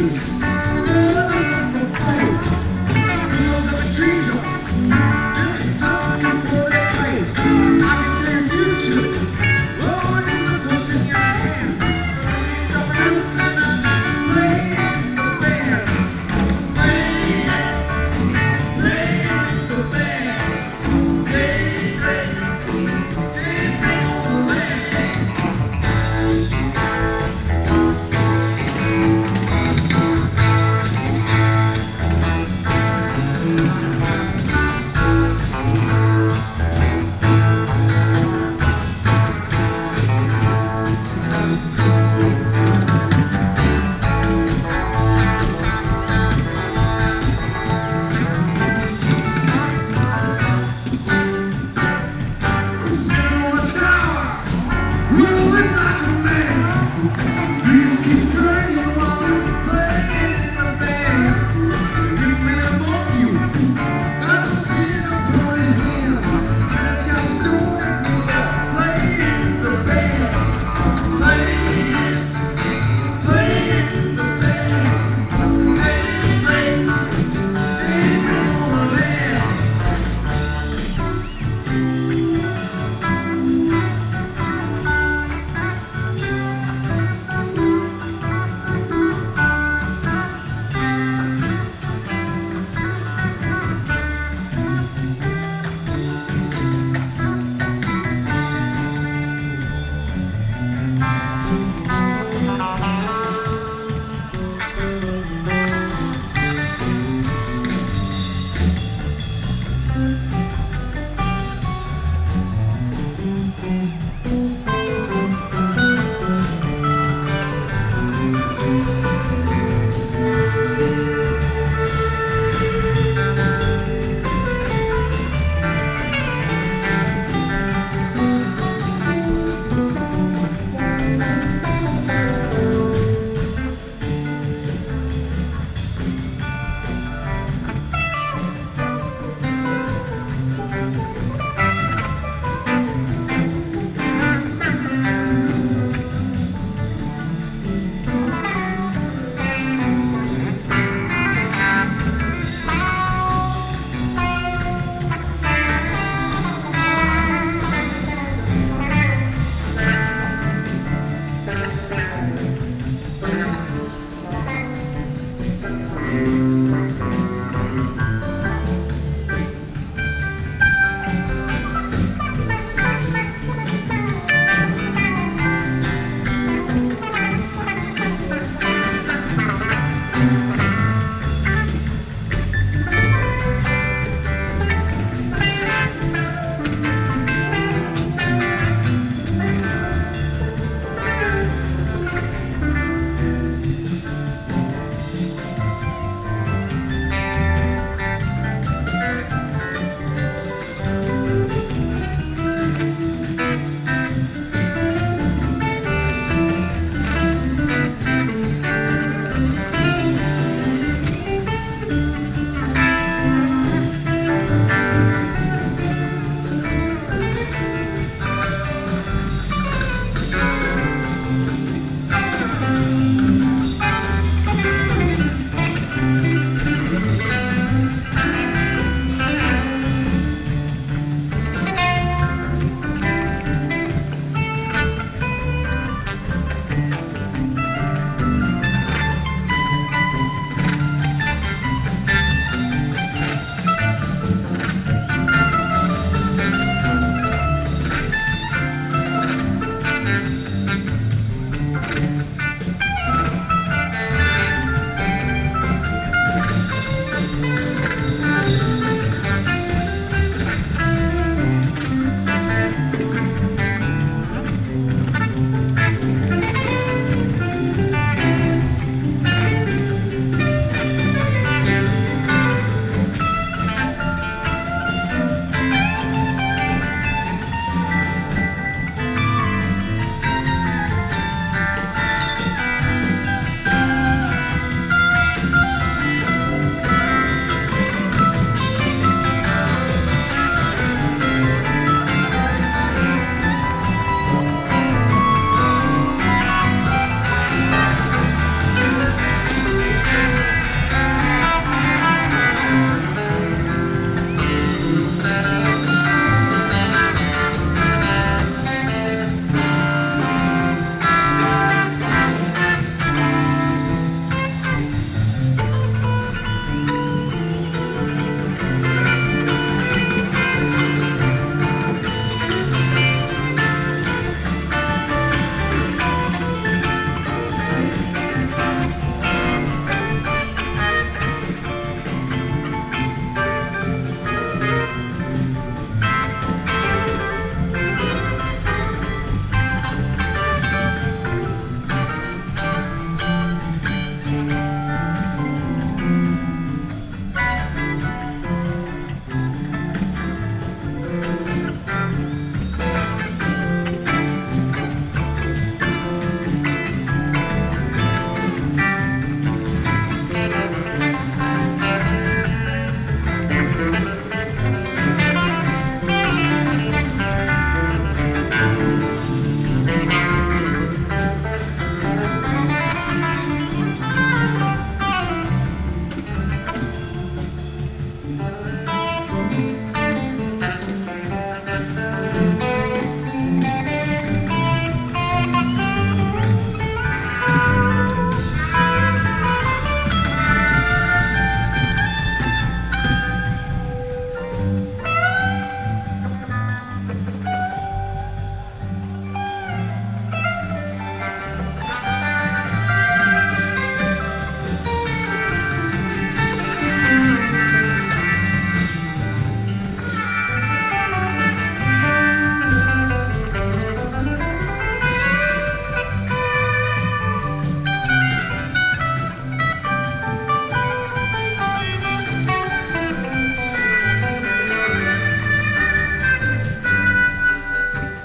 News.